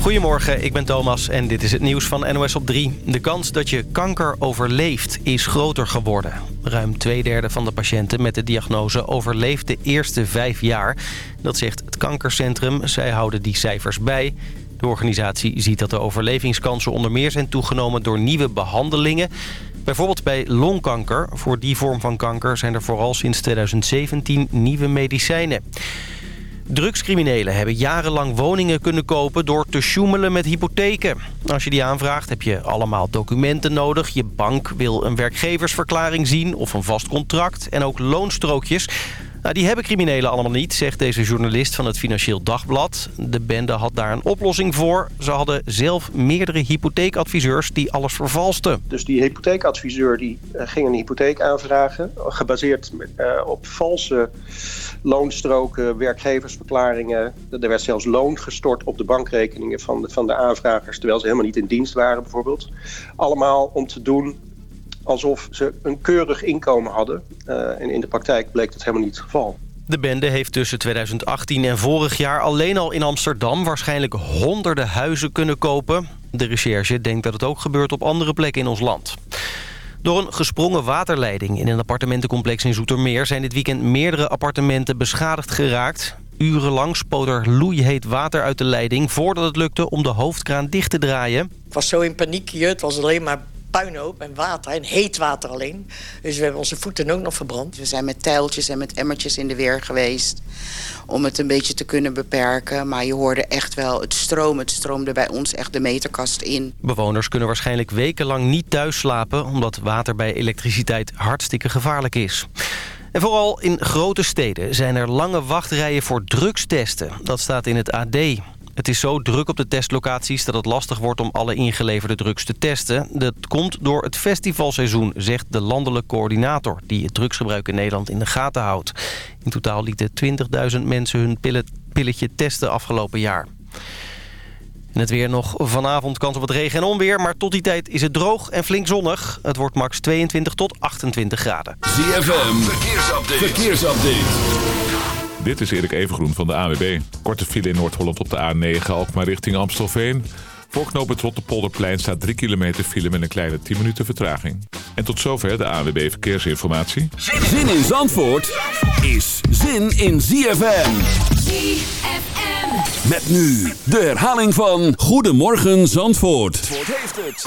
Goedemorgen, ik ben Thomas en dit is het nieuws van NOS op 3. De kans dat je kanker overleeft is groter geworden. Ruim twee derde van de patiënten met de diagnose overleeft de eerste vijf jaar. Dat zegt het kankercentrum. Zij houden die cijfers bij. De organisatie ziet dat de overlevingskansen onder meer zijn toegenomen door nieuwe behandelingen. Bijvoorbeeld bij longkanker. Voor die vorm van kanker zijn er vooral sinds 2017 nieuwe medicijnen. Drugscriminelen hebben jarenlang woningen kunnen kopen door te sjoemelen met hypotheken. Als je die aanvraagt heb je allemaal documenten nodig. Je bank wil een werkgeversverklaring zien of een vast contract en ook loonstrookjes. Nou, die hebben criminelen allemaal niet, zegt deze journalist van het Financieel Dagblad. De bende had daar een oplossing voor. Ze hadden zelf meerdere hypotheekadviseurs die alles vervalsten. Dus die hypotheekadviseur die eh, ging een hypotheek aanvragen... gebaseerd uh, op valse loonstroken, werkgeversverklaringen. Er werd zelfs loon gestort op de bankrekeningen van de, van de aanvragers... terwijl ze helemaal niet in dienst waren bijvoorbeeld. Allemaal om te doen alsof ze een keurig inkomen hadden. Uh, en in de praktijk bleek dat helemaal niet het geval. De bende heeft tussen 2018 en vorig jaar alleen al in Amsterdam... waarschijnlijk honderden huizen kunnen kopen. De recherche denkt dat het ook gebeurt op andere plekken in ons land. Door een gesprongen waterleiding in een appartementencomplex in Zoetermeer... zijn dit weekend meerdere appartementen beschadigd geraakt. Urenlang spoot er loeiheet water uit de leiding... voordat het lukte om de hoofdkraan dicht te draaien. Ik was zo in paniek hier. Het was alleen maar puinhoop en water en heet water alleen. Dus we hebben onze voeten ook nog verbrand. We zijn met tijltjes en met emmertjes in de weer geweest om het een beetje te kunnen beperken. Maar je hoorde echt wel het stroom. Het stroomde bij ons echt de meterkast in. Bewoners kunnen waarschijnlijk wekenlang niet thuis slapen... omdat water bij elektriciteit hartstikke gevaarlijk is. En vooral in grote steden zijn er lange wachtrijen voor drugstesten. Dat staat in het AD. Het is zo druk op de testlocaties dat het lastig wordt om alle ingeleverde drugs te testen. Dat komt door het festivalseizoen, zegt de landelijk coördinator... die het drugsgebruik in Nederland in de gaten houdt. In totaal lieten 20.000 mensen hun pilletje testen afgelopen jaar. Het weer nog vanavond kans op wat regen en onweer. Maar tot die tijd is het droog en flink zonnig. Het wordt max 22 tot 28 graden. ZFM, verkeersupdate. verkeersupdate. Dit is Erik Evengroen van de AWB. Korte file in Noord-Holland op de A9, Alkmaar richting Amstelveen. Voor knopen Polderplein staat 3 kilometer file met een kleine 10 minuten vertraging. En tot zover de AWB Verkeersinformatie. Zin in Zandvoort is zin in ZFM. ZFM. Met nu de herhaling van Goedemorgen Zandvoort. Zandvoort heeft het.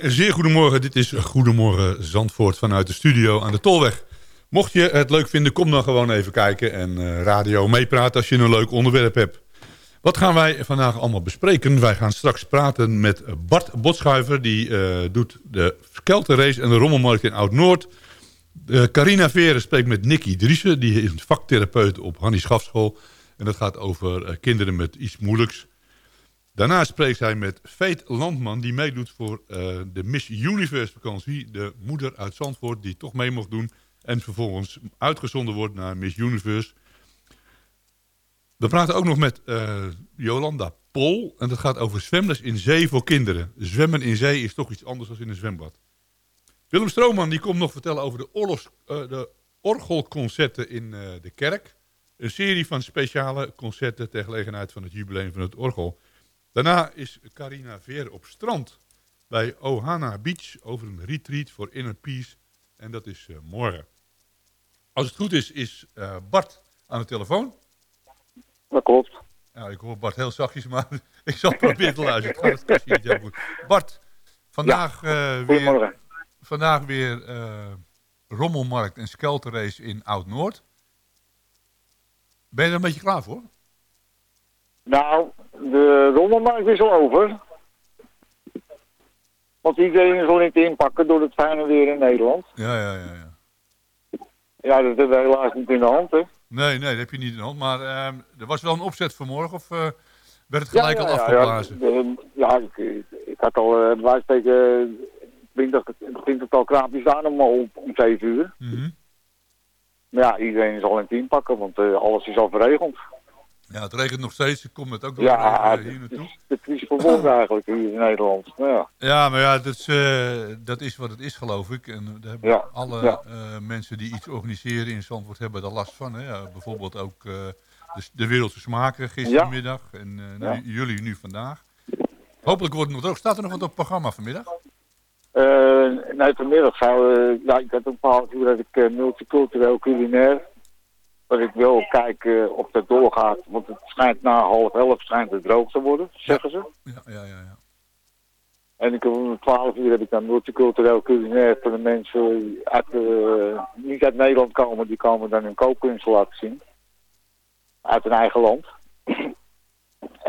Een zeer goedemorgen. Dit is Goedemorgen Zandvoort vanuit de studio aan de Tolweg. Mocht je het leuk vinden, kom dan gewoon even kijken en eh, radio meepraten als je een leuk onderwerp hebt. Wat gaan wij vandaag allemaal bespreken? Wij gaan straks praten met Bart Botschuiver. Die eh, doet de Skelterrace en de Rommelmarkt in Oud-Noord. Eh, Carina Veren spreekt met Nicky Driessen. Die is een vaktherapeut op Hannie Schafschool. En dat gaat over kinderen met iets moeilijks. Daarna spreekt zij met Veet Landman, die meedoet voor eh, de Miss Universe vakantie. De moeder uit Zandvoort die toch mee mocht doen. En vervolgens uitgezonden wordt naar Miss Universe. We praten ook nog met eh, Jolanda Pol. En dat gaat over zwemles in zee voor kinderen. Zwemmen in zee is toch iets anders dan in een zwembad. Willem Strooman die komt nog vertellen over de, eh, de orgelconcerten in de kerk. Een serie van speciale concerten ter gelegenheid van het jubileum van het orgel. Daarna is Carina Veer op strand bij Ohana Beach over een retreat voor inner peace. En dat is eh, morgen. Als het goed is, is eh, Bart aan de telefoon. Dat klopt. Ja, ik hoor Bart heel zachtjes, maar ik zal proberen te luisteren. Het gaat het heel goed. Bart, vandaag eh, weer, vandaag weer Rommelmarkt en Skelterrace in Oud-Noord. Ben je er een beetje klaar voor? Nou, de rommelmarkt is al over. Want iedereen is al niet te inpakken door het fijne weer in Nederland. Ja, ja, ja. ja. Ja, dat hebben we helaas niet in de hand, hè. Nee, nee, dat heb je niet in de hand. Maar ehm, er was wel een opzet vanmorgen of eh, werd het gelijk ja, al ja, afgeblazen? Ja, ja ik, ik, had al, uh, van spreken, twintigtal kraampjes aan om, om, om zeven uur. Mhm. Maar ja, iedereen is al in het inpakken, want eh, alles is al verregeld. Ja, het regent nog steeds. Ik kom het ook nog Ja, even hier naartoe. Het is verboden eigenlijk hier in Nederland. Nou ja. Ja, maar ja, dat is, eh, dat is wat het is, geloof ik. En daar hebben Ja, alle ja. eh, mensen die iets organiseren in Zandvoort hebben er last van. Hè? Ja, bijvoorbeeld ook eh, de, de Wereldse Smaken gistermiddag en nou, jullie nu vandaag. Hopelijk wordt het nog droog. Staat er nog wat op het programma vanmiddag? Nee, vanmiddag zou, ja, ik had een paar uur dat ik multicultureel culinair. Dat ik wil kijken of dat doorgaat, want het schijnt na half elf schijnt het droog te worden, zeggen ze. Ja, ja, ja. ja. En ik om 12 uur heb ik dan multicultureel culinair voor de mensen die uit, eh, niet uit Nederland komen, die komen dan hun kookkunst laten zien. Uit hun eigen land.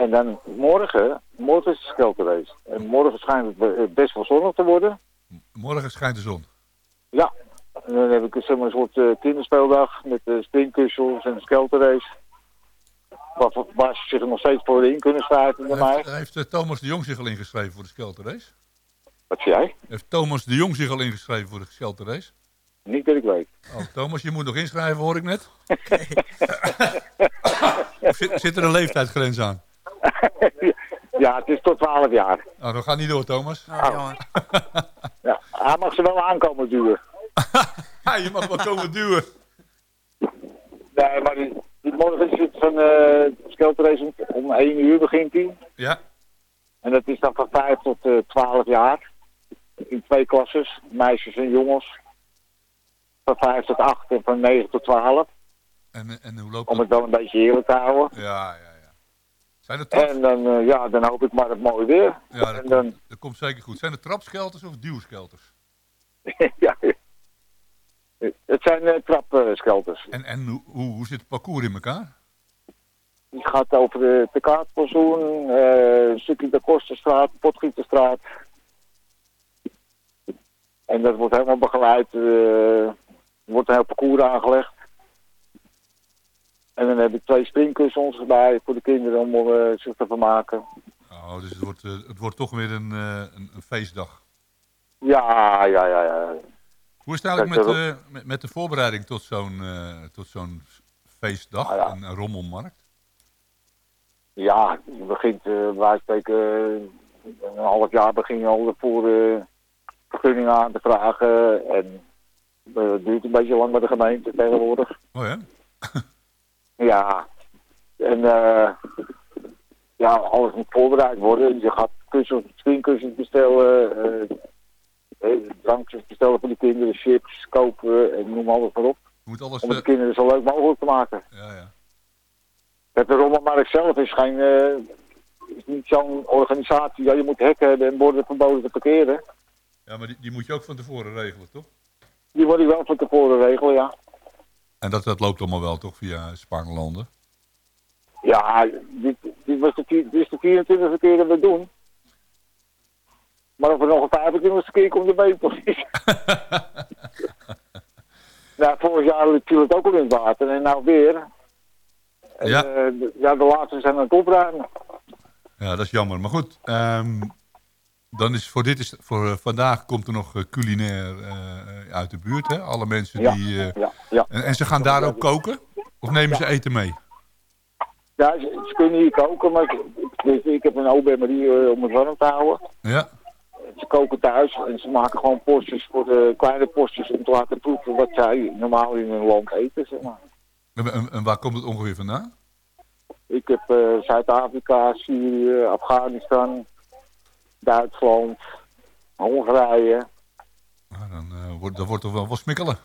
en dan morgen, morgen is de skelterrace. En morgen schijnt het be- best wel zonnig te worden. Morgen schijnt de zon. Ja, en dan heb ik zeg maar, een soort eh, kinderspeeldag met uh, springkussels en een skelterrace. Waar, waar ze zich nog steeds voor in kunnen schrijven bij mij. Heeft, heeft eh, Thomas de Jong zich al ingeschreven voor de Skelterrace? Wat zie jij? Heeft Thomas de Jong zich al ingeschreven voor de Skelterrace? Niet dat ik weet. Oh, Thomas, je moet nog inschrijven, hoor ik net. Zit, zit er een leeftijdsgrens aan? ja, het is tot 12 jaar. Nou, dat gaat niet door, Thomas. Oh, Ja, hij mag ze wel aankomen duwen. Ja, je mag wel komen duwen. Nee, maar die, die morgen is het van uh, om, om 1 uur begint hij. Ja, En dat is dan van 5 tot eh 12 jaar. In twee klasses, meisjes en jongens. Van 5 tot 8 en van 9 tot 12. en, en hoe loopt Om het wel een beetje eerlijk te houden. Ja, ja, ja. Zijn er traps? En dan, eh, ja, dan hoop ik maar het mooi weer. Ja, dat en dan, komt, dat komt zeker goed. Zijn er trapskelters of duwskelters? ja, het zijn uh, trapskelters. En, en hoe, hoe, zit het parcours in elkaar? Die gaat over de, de Kaartpozoen, eh een stukje de Kosterstraat, Potgieterstraat. En dat wordt helemaal begeleid. eh, er wordt een heel parcours aangelegd. En dan heb ik twee springkussens erbij voor de kinderen om eh, zich te vermaken. Oh, dus het wordt, eh, het wordt toch weer een, eh, een, een feestdag. Ja, ja, ja, ja. Hoe is het eigenlijk met, eh, met, met de voorbereiding tot zo'n eh, tot zo'n feestdag, Ah, ja. een, een rommelmarkt? Ja, je begint uh, wij spreken eh, een half jaar begin je al voor de vergunning aan te vragen. En eh, het duurt een beetje lang bij de gemeente tegenwoordig. Oh ja? Ja, en eh, ja, alles moet voorbereid worden. Je gaat kussens, bestellen, eh, eh, drankjes bestellen voor de kinderen, chips kopen en noem alles maar op. Moet alles... Om de eh, kinderen zo leuk mogelijk te maken. ja, ja. Het de Rommelmarkt zelf is geen, eh, is niet zo'n organisatie. Ja, je moet hekken hebben en borden verboden te parkeren. ja, maar die, die moet je ook van tevoren regelen, toch? Die moet ik wel van tevoren regelen, ja. En dat, dat loopt allemaal wel, toch, via Spaanlanden? Ja, dit, dit, was de, vier- dit is de 24e keer dat we het doen. Maar of er nog een 25e keer komt, dat weet ik nou, vorig jaar viel het ook al in het water en nou weer. En, Ja. eh, de, ja, de laatste zijn aan het opruimen. Ja, dat is jammer. Maar goed, ehm, dan is voor, dit is, voor eh, vandaag komt er nog eh, culinair uit de buurt, hè? Alle mensen Ja, die... ja, ja. en, en ze gaan daar ook koken? Of nemen ze eten mee? Ja, ze, ze kunnen hier koken, maar ik, ik, ik heb een OB-Marie eh, om het warm te houden. Ja. Ze koken thuis en ze maken gewoon postjes voor de kleine postjes om te laten proeven wat zij normaal in hun land eten, zeg maar. En, waar komt het ongeveer vandaan? Ik heb eh, Zuid-Afrika, Syrië, Afghanistan, Duitsland, Hongarije. Nou, dan eh, wordt, dat wordt toch wel wat smikkelen.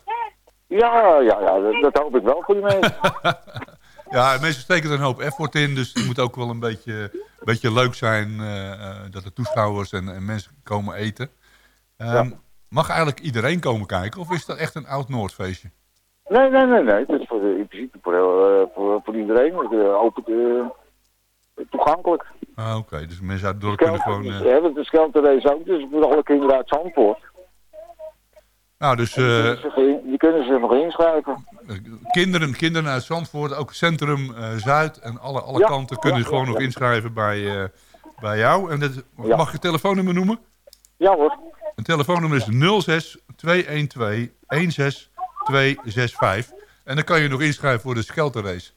Ja, ja, ja, dat, dat hoop ik wel voor die mensen. Ja, mensen steken er een hoop effort in, dus het moet ook wel een beetje, een beetje leuk zijn eh, eh, dat er toeschouwers en, en mensen komen eten. Ehm, Mag eigenlijk iedereen komen kijken of is dat echt een oud-Noordfeestje? Nee, nee, nee, nee. Het is voor, in principe voor, heel, eh, voor, voor iedereen. Het, open, toegankelijk. Ah, Oké, dus mensen uit het dorp kunnen gewoon... eh, We hebben de Skelterrace ook, dus voor alle kinderen uit Zandvoort. Nou, dus Die eh, kunnen kunnen zich nog inschrijven. kinderen, kinderen uit Zandvoort, ook Centrum eh, Zuid en alle, alle Ja, kanten kunnen ja, gewoon ja, nog ja. inschrijven bij, eh, bij jou. En dat, Ja. Mag je telefoonnummer noemen? Ja hoor. Een telefoonnummer is 06 212 16265. En dan kan je nog inschrijven voor de Skelterrace.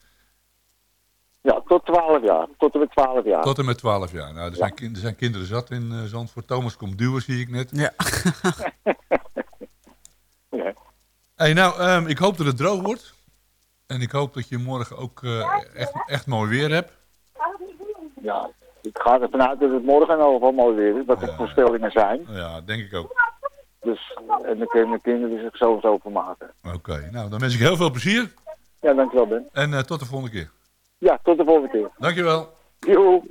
Ja, tot 12 jaar. Tot en met 12 jaar. Tot en met 12 jaar. Nou, er, zijn, er zijn kinderen zat in eh, Zandvoort. Thomas komt duwen, zie ik net. Ja. Ja. Hey, nou, ehm, ik hoop dat het droog wordt. En ik hoop dat je morgen ook eh, echt, echt mooi weer hebt. Ja, ik ga ervan uit dat het morgen al wel mooi weer is, dat er voorspellingen zijn. Ja, denk ik ook. Dus, en dan kunnen de kinderen zich sowieso vermaken. Oké, nou, dan wens ik heel veel plezier. Ja, dankjewel Ben. En eh, tot de volgende keer. Ja, tot de volgende keer. Dankjewel. Joe.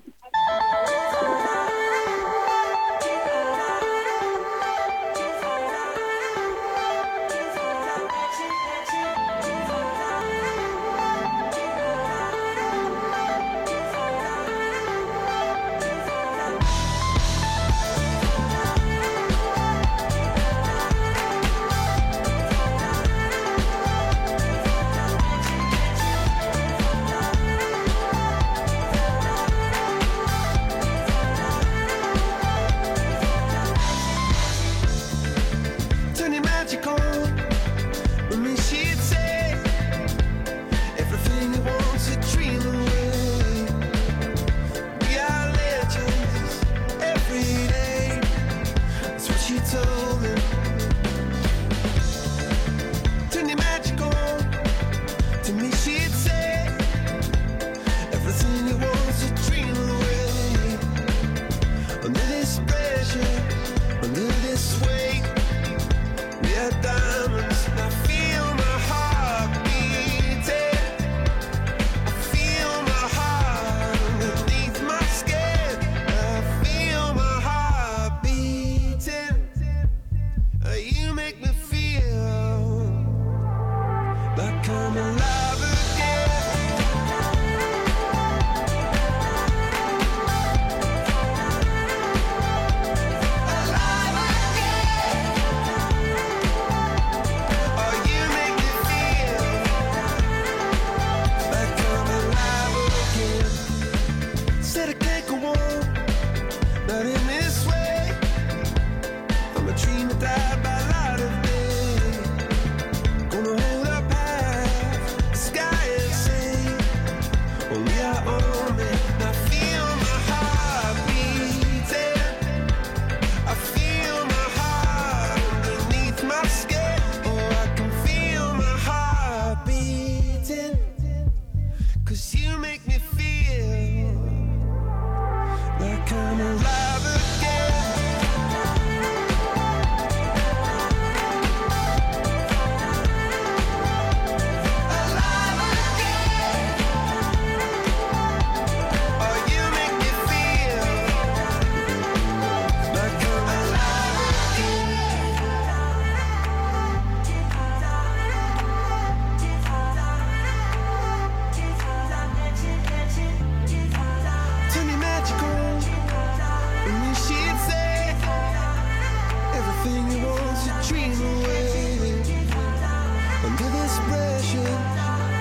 attention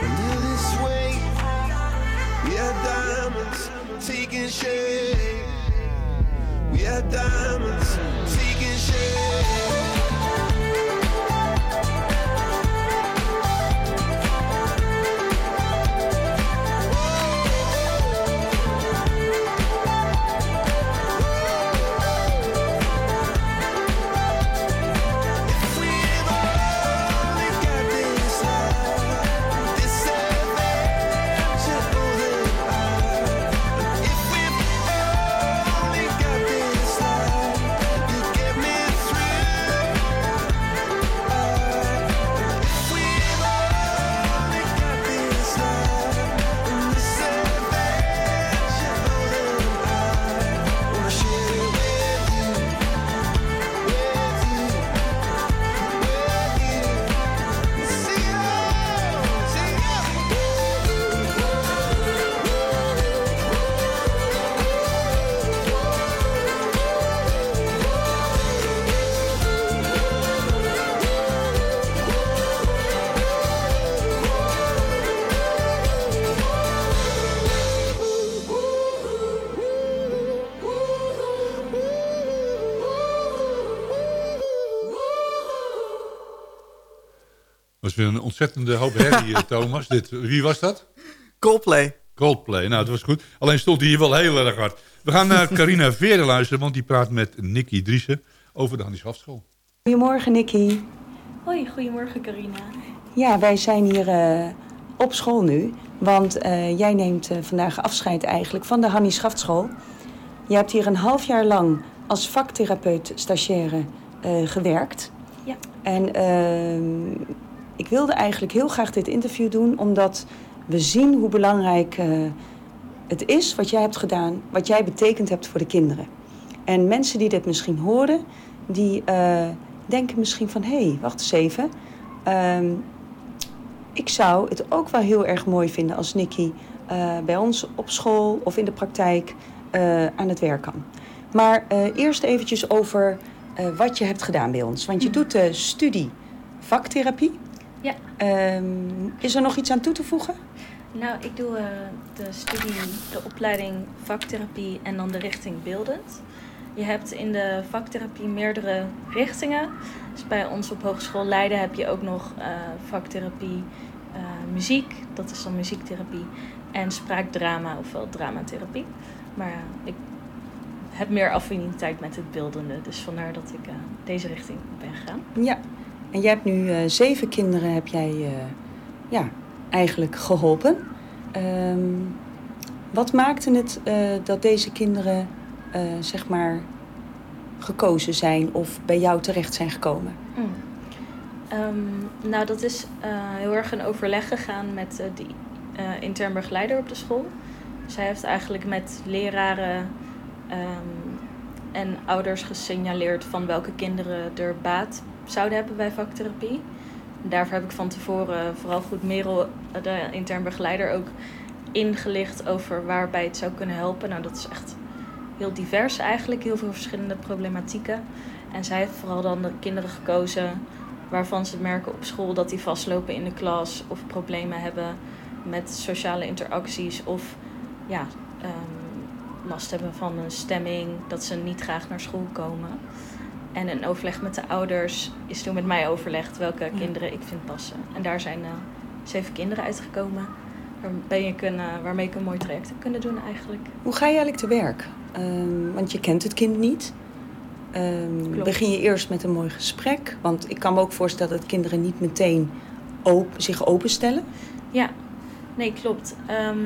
live this way. We are diamonds taking shape. We are diamonds taking shape. Ontzettende hoop herrie, eh, Thomas. Dit, wie was dat? Coldplay. Coldplay, nou dat was goed. Alleen stond hij hier wel heel erg hard. We gaan naar Carina Veerle luisteren, want die praat met Nicky Driessen over de handicapschool. Goedemorgen, Nicky. Hoi, goedemorgen Carina. Ja, wij zijn hier eh, op school nu. Want eh, jij neemt vandaag afscheid eigenlijk van de Hannie Schaftschool. Je hebt hier een half jaar lang als vaktherapeut stagiaire eh, gewerkt. Ja. En ehm, ik wilde eigenlijk heel graag dit interview doen, omdat we zien hoe belangrijk eh, het is wat jij hebt gedaan, wat jij betekend hebt voor de kinderen. En mensen die dit misschien horen, die eh, denken misschien van... hé, hey, wacht eens even. Ehm, ik zou het ook wel heel erg mooi vinden als Nicky eh, bij ons op school of in de praktijk aan het werk kan. Maar eerst eventjes over wat je hebt gedaan bij ons. Want je doet de studie vaktherapie. Ja. Ehm, is er nog iets aan toe te voegen? Nou, ik doe eh, de studie, de opleiding vaktherapie en dan de richting beeldend. Je hebt in de vaktherapie meerdere richtingen. Dus bij ons op Hogeschool Leiden heb je ook nog eh, vaktherapie eh, muziek, dat is dan muziektherapie, en spraakdrama, ofwel dramatherapie. Maar ik heb meer affiniteit met het beeldende, dus vandaar dat ik deze richting ben gegaan. Ja. En jij hebt nu eh, zeven kinderen heb jij eh, ja, eigenlijk geholpen. Ehm, wat maakte het eh, dat deze kinderen zeg maar gekozen zijn of bij jou terecht zijn gekomen? Mm. Ehm, nou, dat is heel erg een overleg gegaan met eh, die eh, intern begeleider op de school. Zij heeft eigenlijk met leraren ehm, en ouders gesignaleerd van welke kinderen er baat zouden hebben bij vaktherapie. Daarvoor heb ik van tevoren vooral goed Merel, de intern begeleider, ook ingelicht over waarbij het zou kunnen helpen. Nou, dat is echt heel divers eigenlijk, heel veel verschillende problematieken. En zij heeft vooral dan de kinderen gekozen waarvan ze merken op school dat die vastlopen in de klas of problemen hebben met sociale interacties of ja, ehm, last hebben van een stemming, dat ze niet graag naar school komen. En een overleg met de ouders is toen met mij overlegd welke kinderen ik vind passen. En daar zijn eh, zeven kinderen uitgekomen waarmee ik, een, eh, waarmee ik een mooi traject heb kunnen doen eigenlijk. Hoe ga je eigenlijk te werk? Ehm, want je kent het kind niet. Ehm, begin je eerst met een mooi gesprek? Want ik kan me ook voorstellen dat kinderen niet meteen op, zich openstellen. Ja, nee, klopt. Ehm,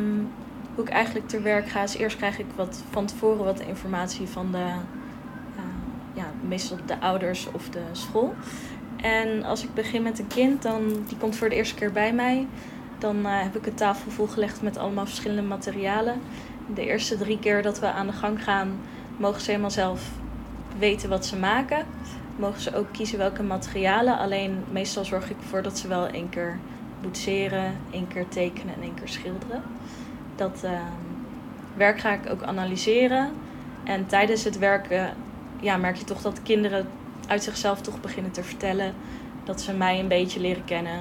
hoe ik eigenlijk te werk ga, is eerst krijg ik wat van tevoren wat informatie van de, meestal de ouders of de school. En als ik begin met een kind, dan, die komt voor de eerste keer bij mij. Dan eh, heb ik een tafel volgelegd met allemaal verschillende materialen. De eerste drie keer dat we aan de gang gaan, mogen ze helemaal zelf weten wat ze maken. Mogen ze ook kiezen welke materialen. Alleen meestal zorg ik ervoor dat ze wel één keer boetseren, één keer tekenen en één keer schilderen. Dat ehm, werk ga ik ook analyseren. En tijdens het werken ja, merk je toch dat kinderen uit zichzelf toch beginnen te vertellen. Dat ze mij een beetje leren kennen.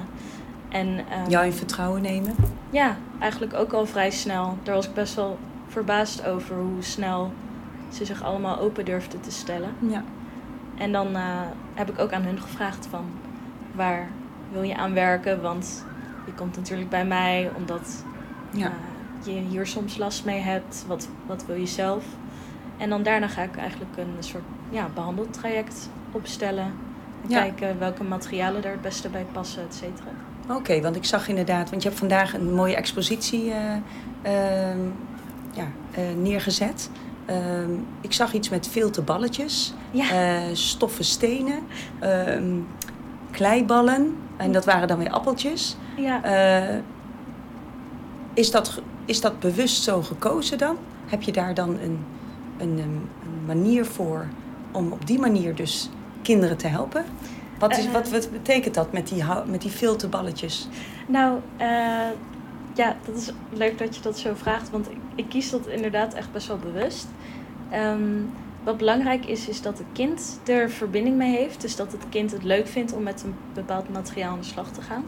En, ehm, Jou in vertrouwen nemen. ja, eigenlijk ook al vrij snel. Daar was ik best wel verbaasd over hoe snel ze zich allemaal open durfden te stellen. Ja. En dan eh, heb ik ook aan hun gevraagd van waar wil je aan werken? Want je komt natuurlijk bij mij omdat Ja. eh, je hier soms last mee hebt. Wat, wat wil je zelf? En dan daarna ga ik eigenlijk een soort ja, behandeltraject opstellen. En Ja. kijken welke materialen er het beste bij passen, et cetera. Oké, want ik zag inderdaad, want je hebt vandaag een mooie expositie eh, ehm, ja, eh, neergezet. Ehm, ik zag iets met filterballetjes, Ja. eh, stoffen stenen, ehm, kleiballen en dat waren dan weer appeltjes. Ja. Is, dat, is dat bewust zo gekozen dan? Heb je daar dan een, een, een, manier voor om op die manier dus kinderen te helpen? Wat, is, Eh. wat, wat betekent dat met die, met die filterballetjes? Nou, eh, ja, dat is leuk dat je dat zo vraagt, want ik, ik kies dat inderdaad echt best wel bewust. Ehm, wat belangrijk is, is dat het kind er verbinding mee heeft. Dus dat het kind het leuk vindt om met een bepaald materiaal aan de slag te gaan.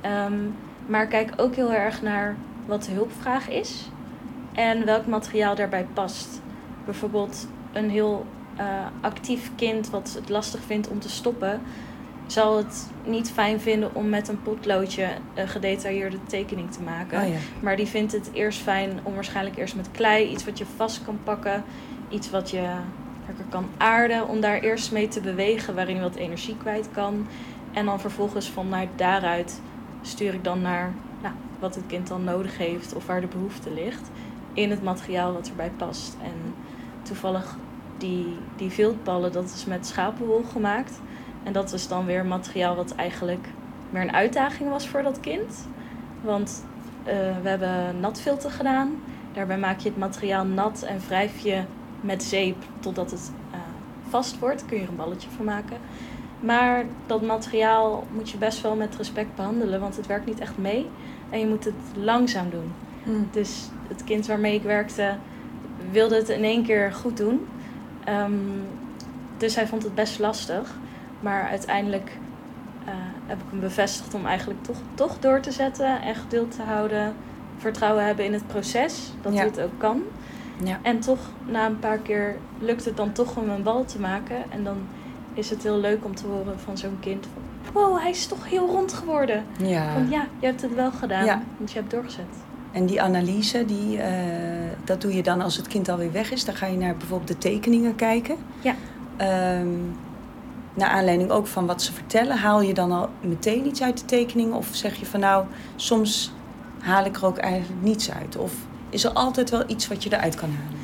Ehm, maar kijk ook heel erg naar wat de hulpvraag is en welk materiaal daarbij past. Bijvoorbeeld een heel eh, actief kind wat het lastig vindt om te stoppen, zal het niet fijn vinden om met een potloodje een gedetailleerde tekening te maken. Oh ja. Maar die vindt het eerst fijn om waarschijnlijk eerst met klei, iets wat je vast kan pakken, iets wat je lekker kan aarden, om daar eerst mee te bewegen waarin je wat energie kwijt kan. En dan vervolgens vanuit daaruit stuur ik dan naar nou, wat het kind dan nodig heeft of waar de behoefte ligt in het materiaal wat erbij past. En toevallig die, die viltballen, dat is met schapenwol gemaakt. En dat is dan weer materiaal wat eigenlijk meer een uitdaging was voor dat kind. Want eh, we hebben natfilter gedaan. Daarbij maak je het materiaal nat en wrijf je met zeep totdat het eh, vast wordt. Kun je er een balletje van maken. Maar dat materiaal moet je best wel met respect behandelen, want het werkt niet echt mee. En je moet het langzaam doen. Hmm. Dus het kind waarmee ik werkte wilde het in één keer goed doen. Ehm, dus hij vond het best lastig. Maar uiteindelijk eh, heb ik hem bevestigd om eigenlijk toch, toch door te zetten en geduld te houden. Vertrouwen hebben in het proces, dat Ja. het ook kan. Ja. En toch, na een paar keer, lukt het dan toch om een bal te maken. En dan is het heel leuk om te horen van zo'n kind van... Wow, hij is toch heel rond geworden. Ja. Van ja, je hebt het wel gedaan, Ja. want je hebt doorgezet. En die analyse, die, eh, dat doe je dan als het kind alweer weg is. Dan ga je naar bijvoorbeeld de tekeningen kijken. Ja. Ehm, naar aanleiding ook van wat ze vertellen, haal je dan al meteen iets uit de tekening? Of zeg je van nou, soms haal ik er ook eigenlijk niets uit? Of is er altijd wel iets wat je eruit kan halen?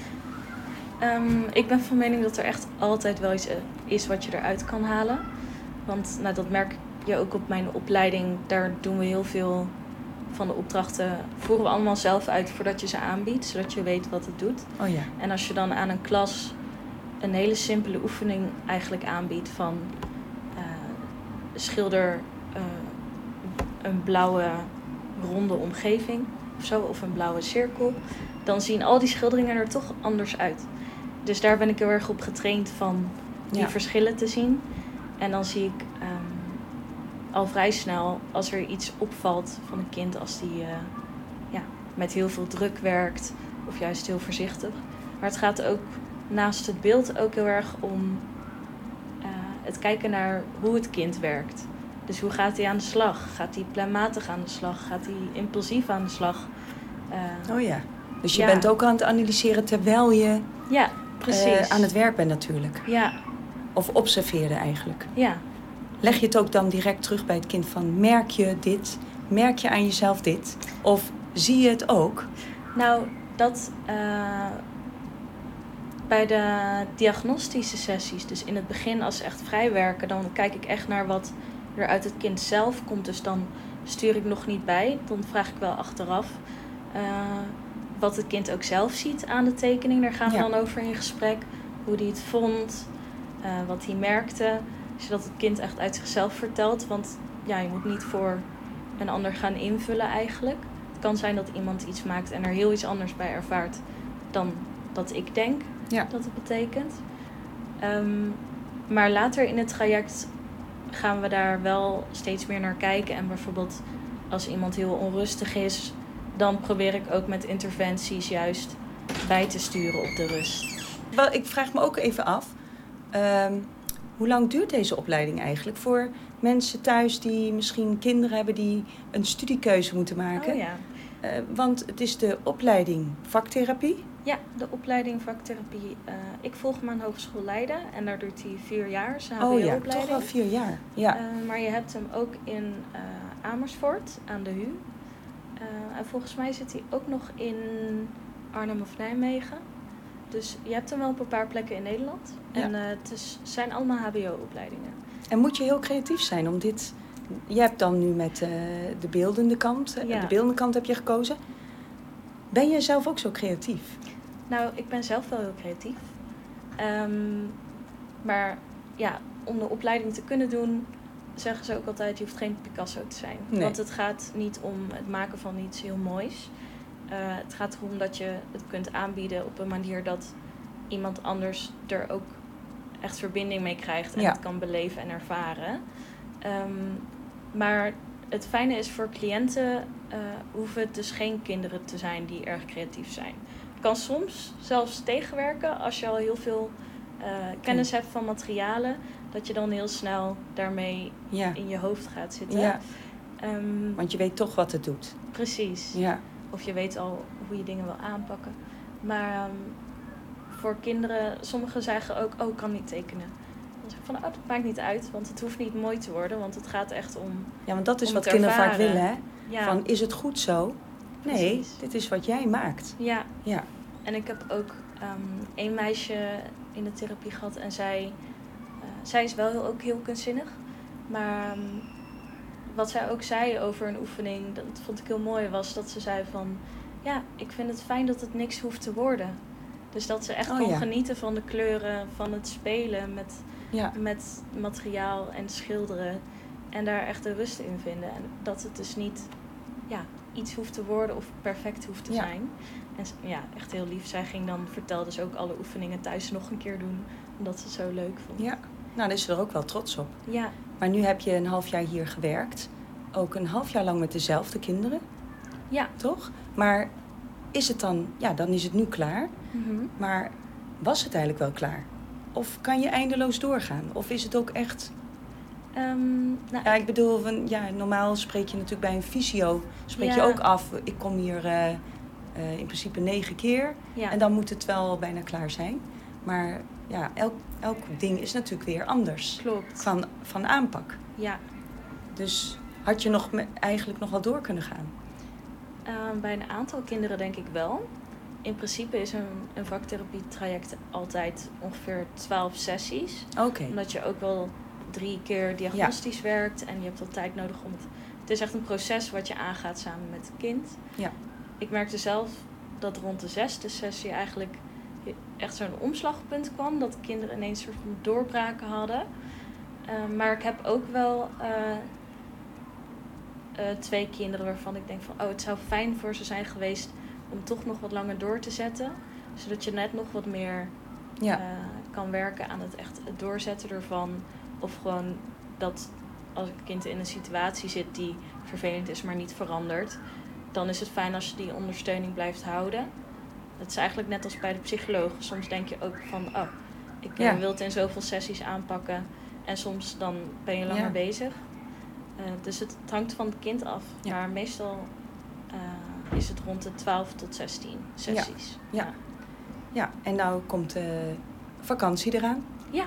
Ehm, ik ben van mening dat er echt altijd wel iets eh, is wat je eruit kan halen. Want nou, dat merk je ook op mijn opleiding. Daar doen we heel veel van de opdrachten. Voeren we allemaal zelf uit voordat je ze aanbiedt, zodat je weet wat het doet. Oh ja. En als je dan aan een klas een hele simpele oefening eigenlijk aanbiedt van eh, schilder eh, een blauwe ronde omgeving of zo, of een blauwe cirkel, dan zien al die schilderingen er toch anders uit. Dus daar ben ik heel erg op getraind van die Ja. verschillen te zien. En dan zie ik ehm, al vrij snel als er iets opvalt van een kind als die eh, ja, met heel veel druk werkt of juist heel voorzichtig. Maar het gaat ook naast het beeld ook heel erg om eh, het kijken naar hoe het kind werkt. Dus hoe gaat hij aan de slag? Gaat hij planmatig aan de slag? Gaat hij impulsief aan de slag? Eh, Oh ja. Dus je Ja. bent ook aan het analyseren terwijl je ja, precies. aan het werk bent natuurlijk. Ja, Of observeerde eigenlijk. ja. Leg je het ook dan direct terug bij het kind van merk je dit? Merk je aan jezelf dit? Of zie je het ook? Nou, dat eh, bij de diagnostische sessies, dus in het begin als ze echt vrij werken, dan kijk ik echt naar wat er uit het kind zelf komt. Dus dan stuur ik nog niet bij. Dan vraag ik wel achteraf eh, wat het kind ook zelf ziet aan de tekening. Daar gaan we Ja. dan over in gesprek. Hoe hij het vond, eh, wat hij merkte. Zodat het kind echt uit zichzelf vertelt. Want ja, je moet niet voor een ander gaan invullen eigenlijk. Het kan zijn dat iemand iets maakt en er heel iets anders bij ervaart dan dat ik denk Ja. dat het betekent. Ehm, maar later in het traject gaan we daar wel steeds meer naar kijken. En bijvoorbeeld als iemand heel onrustig is, dan probeer ik ook met interventies juist bij te sturen op de rust. Wel, ik vraag me ook even af, ehm, hoe lang duurt deze opleiding eigenlijk voor mensen thuis die misschien kinderen hebben die een studiekeuze moeten maken? Oh ja. Eh, want het is de opleiding vaktherapie. Ja, de opleiding vaktherapie. eh, ik volg hem aan Hogeschool Leiden en daar doet hij vier jaar, zijn Oh ja, toch wel vier jaar. Ja. Eh, maar je hebt hem ook in Amersfoort aan de HU. En volgens mij zit hij ook nog in Arnhem of Nijmegen. Dus je hebt hem wel op een paar plekken in Nederland. Ja. En eh, het is, zijn allemaal HBO-opleidingen. En moet je heel creatief zijn om dit... Je hebt dan nu met eh, de beeldende kant, eh, Ja. de beeldende kant heb je gekozen. Ben jij zelf ook zo creatief? Nou, ik ben zelf wel heel creatief. Ehm, maar ja, om de opleiding te kunnen doen, zeggen ze ook altijd: je hoeft geen Picasso te zijn. Nee. Want het gaat niet om het maken van iets heel moois. Eh, het gaat erom dat je het kunt aanbieden op een manier dat iemand anders er ook echt verbinding mee krijgt en Ja. het kan beleven en ervaren. Ehm, maar het fijne is voor cliënten eh, hoeven het dus geen kinderen te zijn die erg creatief zijn. Het kan soms zelfs tegenwerken als je al heel veel eh, kennis hebt van materialen, dat je dan heel snel daarmee Ja. in je hoofd gaat zitten. Ja. Ehm, Want je weet toch wat het doet. Precies. Ja. Of je weet al hoe je dingen wil aanpakken. Maar ehm, voor kinderen, sommigen zeggen ook, oh, ik kan niet tekenen. Dan zeg ik van, oh, dat maakt niet uit, want het hoeft niet mooi te worden, want het gaat echt om. Ja, want dat is wat kinderen vaak willen, hè? Ja. Van, is het goed zo? Nee, Precies. dit is wat jij maakt. Ja. Ja. En ik heb ook ehm één meisje in de therapie gehad en zij, eh, zij is wel heel, ook heel kunstzinnig. Maar ehm, wat zij ook zei over een oefening, dat vond ik heel mooi, was dat ze zei van... Ja, ik vind het fijn dat het niks hoeft te worden. Dus dat ze echt Oh, kon ja. genieten van de kleuren, van het spelen met, Ja. met materiaal en schilderen. En daar echt de rust in vinden. En dat het dus niet ja, iets hoeft te worden of perfect hoeft te Ja. zijn. En ja, echt heel lief. Zij ging dan, vertelde dus ook alle oefeningen thuis nog een keer doen. Omdat ze het zo leuk vond. Ja. Nou, daar is ze er ook wel trots op. Ja. Maar nu heb je een half jaar hier gewerkt. Ook een half jaar lang met dezelfde kinderen. Ja. Toch? Maar is het dan... Ja, dan is het nu klaar. Mhm. Maar was het eigenlijk wel klaar? Of kan je eindeloos doorgaan? Of is het ook echt... Ehm, nou, Ja, ik bedoel, van, ja, normaal spreek je natuurlijk bij een fysio... spreek je ook af, ik kom hier eh, eh, in principe negen keer... Ja. en dan moet het wel bijna klaar zijn. Maar ja, elk, elk ding is natuurlijk weer anders. Klopt. Van, van aanpak. Ja. Dus had je nog me- eigenlijk nog wel door kunnen gaan? Ehm, bij een aantal kinderen denk ik wel. In principe is een, een vaktherapietraject altijd ongeveer 12 sessies. Oké. Omdat je ook wel drie keer diagnostisch werkt en je hebt wat tijd nodig om het. Het is echt een proces wat je aangaat samen met het kind. Ja. Ik merkte zelf dat rond de zesde sessie eigenlijk echt zo'n omslagpunt kwam. Dat kinderen ineens soort van doorbraken hadden. Ehm, maar ik heb ook wel eh, eh, twee kinderen waarvan ik denk van... oh, het zou fijn voor ze zijn geweest om toch nog wat langer door te zetten. Zodat je net nog wat meer Ja. eh, kan werken aan het echt het doorzetten ervan. Of gewoon dat als een kind in een situatie zit die vervelend is, maar niet verandert. Dan is het fijn als je die ondersteuning blijft houden. Het is eigenlijk net als bij de psycholoog. Soms denk je ook van, oh, ik eh, Ja. wil het in zoveel sessies aanpakken. En soms dan ben je langer Ja. bezig. Eh, dus het, het hangt van het kind af. Ja. Maar meestal eh, is het rond de 12 tot 16 sessies. Ja. Ja, en nou komt de vakantie eraan. Ja,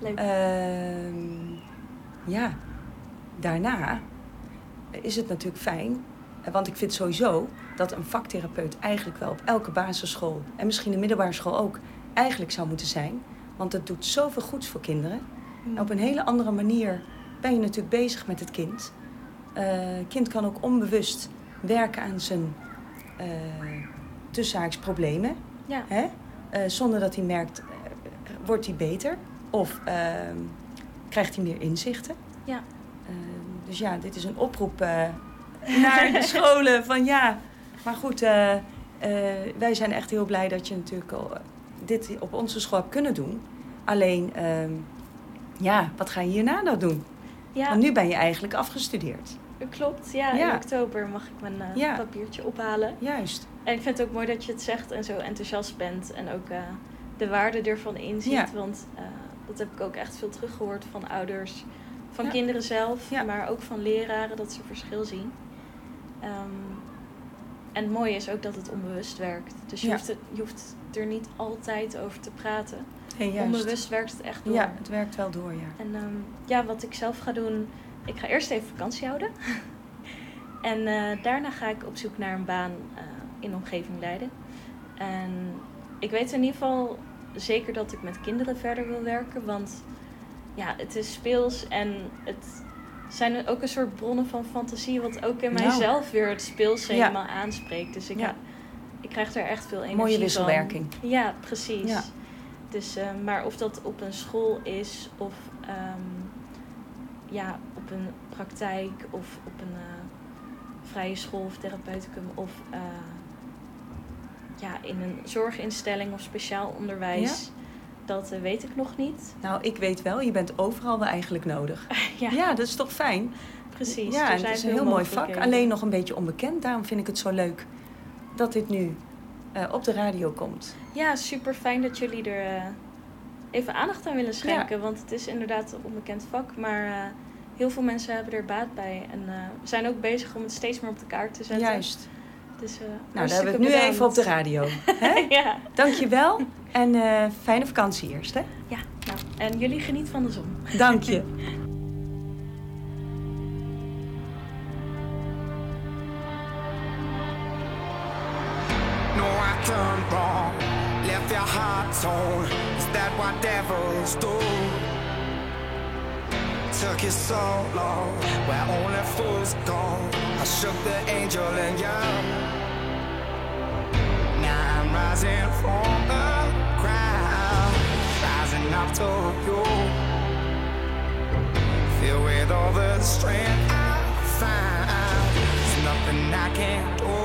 leuk. Ehm, ja, daarna is het natuurlijk fijn. Want ik vind sowieso dat een vaktherapeut eigenlijk wel op elke basisschool... en misschien de middelbare school ook, eigenlijk zou moeten zijn. Want het doet zoveel goeds voor kinderen. En op een hele andere manier ben je natuurlijk bezig met het kind. Het kind kan ook onbewust werken aan zijn tussenhaaks problemen. Ja. Hè? Eh, zonder dat hij merkt, wordt hij beter? Of ehm, krijgt hij meer inzichten? Ja. Eh, dus ja, dit is een oproep naar de scholen van ja. Maar goed, eh, eh, wij zijn echt heel blij dat je natuurlijk al, eh, dit op onze school hebt kunnen doen. Alleen, ehm, ja, wat ga je hierna nou doen? Ja. Want nu ben je eigenlijk afgestudeerd. Klopt, ja. Ja. In oktober mag ik mijn Ja. papiertje ophalen. Juist. En ik vind het ook mooi dat je het zegt en zo enthousiast bent. En ook de waarde ervan inziet. Ja. Want dat heb ik ook echt veel teruggehoord van ouders, van kinderen zelf, Ja. maar ook van leraren dat ze verschil zien. Ehm, en het mooie is ook dat het onbewust werkt. Dus je, Ja. hoeft het, je hoeft er niet altijd over te praten. Onbewust werkt het echt door. Ja, het werkt wel door, ja. En ehm, ja, wat ik zelf ga doen, ik ga eerst even vakantie houden. en eh, daarna ga ik op zoek naar een baan eh, in omgeving Leiden. En ik weet in ieder geval zeker dat ik met kinderen verder wil werken. Want ja, het is speels en het zijn ook een soort bronnen van fantasie. Wat ook in Nou. mijzelf weer het speels Ja. helemaal aanspreekt. Dus ik, ik krijg er echt veel energie Mooie van. wisselwerking. Ja, precies. Dus, eh, maar of dat op een school is of ehm, ja, op een praktijk of op een eh, vrije school of therapeuticum of eh, ja, in een zorginstelling of speciaal onderwijs, dat eh, weet ik nog niet. Nou, ik weet wel, je bent overal wel eigenlijk nodig. Ja, Ja, dat is toch fijn? precies. Ja, het is een heel mooi vak. Alleen nog een beetje onbekend. Daarom vind ik het zo leuk dat dit nu eh, op de radio komt. Ja, super fijn dat jullie er eh, even aandacht aan willen schenken. Want het is inderdaad een onbekend vak. Maar heel veel mensen hebben er baat bij. En zijn ook bezig om het steeds meer op de kaart te zetten. Juist. Dus, eh, Nou, daar hebben we het nu bedankt. even op de radio. Hè? ja. Dankjewel en eh, fijne vakantie eerst. Hè? ja, nou, en jullie geniet van de zon. Dank je. Took you so long, where only fools go. I shook the angel. Rising from the ground, rising up to you. Filled with all the strength I find, there's nothing I can't do.